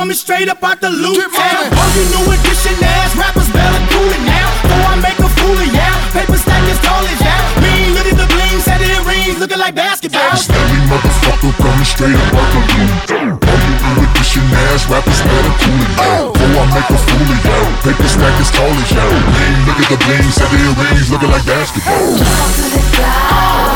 coming straight up out the loot town. All you new edition ass rappers better cool it now. Before I make a fool of ya. Paper stack as tall as ya. Mean, look at the bling, set it rings, looking like basketball. Stanley motherfucker coming straight up out the loot. All you new edition ass rappers better cool it now. Before I make a fool of ya. Paper stack as tall as ya. Mean, look at the bling, set it rings, looking like basketball. to the clouds,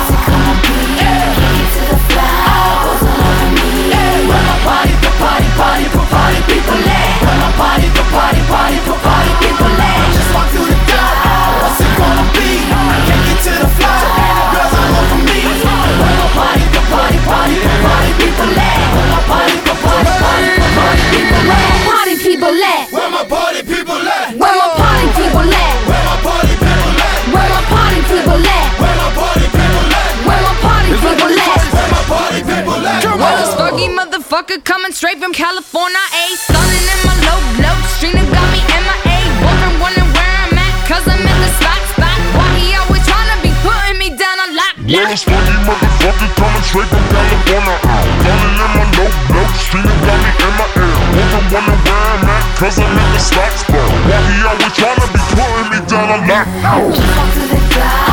motherfucker coming straight from California, A. Stunning in my low blow, string that got me MIA. Wondering, wondering where I'm at, cause I'm in the spot, spot. Why he always tryna be putting me down on lock, Well, lock. this funky motherfucker coming straight from California. Running in my low blow, streaming got me in my ear. Wondering, wondering where I'm at, cause I'm in the spot spot. Why he always tryna be putting me down a lot? Walk to the clouds,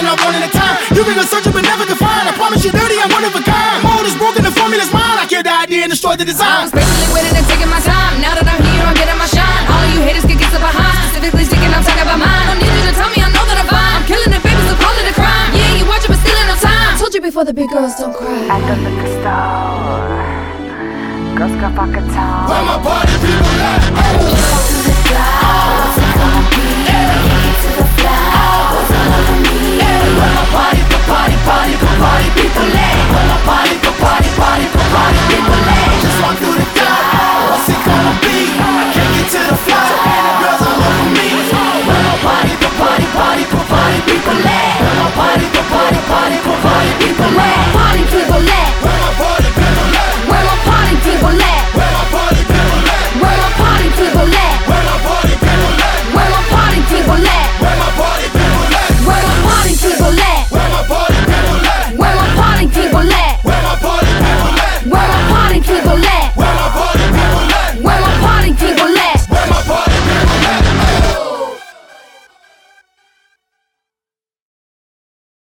it, then they start one at a time. You can go searching but never can find. I promise you, dirty, I'm one of a kind. Mold is broken, the formula's mine. I kill the idea and destroy the design. I'm design. patiently waiting and taking my time. Now that I'm here, I'm getting my shine. All of you haters can get so behind. Specifically sticking, I'm talking about mine. Don't need you to tell me, I know that I'm fine. I'm killing it, baby, so call it a crime. Yeah, you watching, but still ain't no time. Told you before the big girls don't cry. I At the liquor store, girls got vodka top.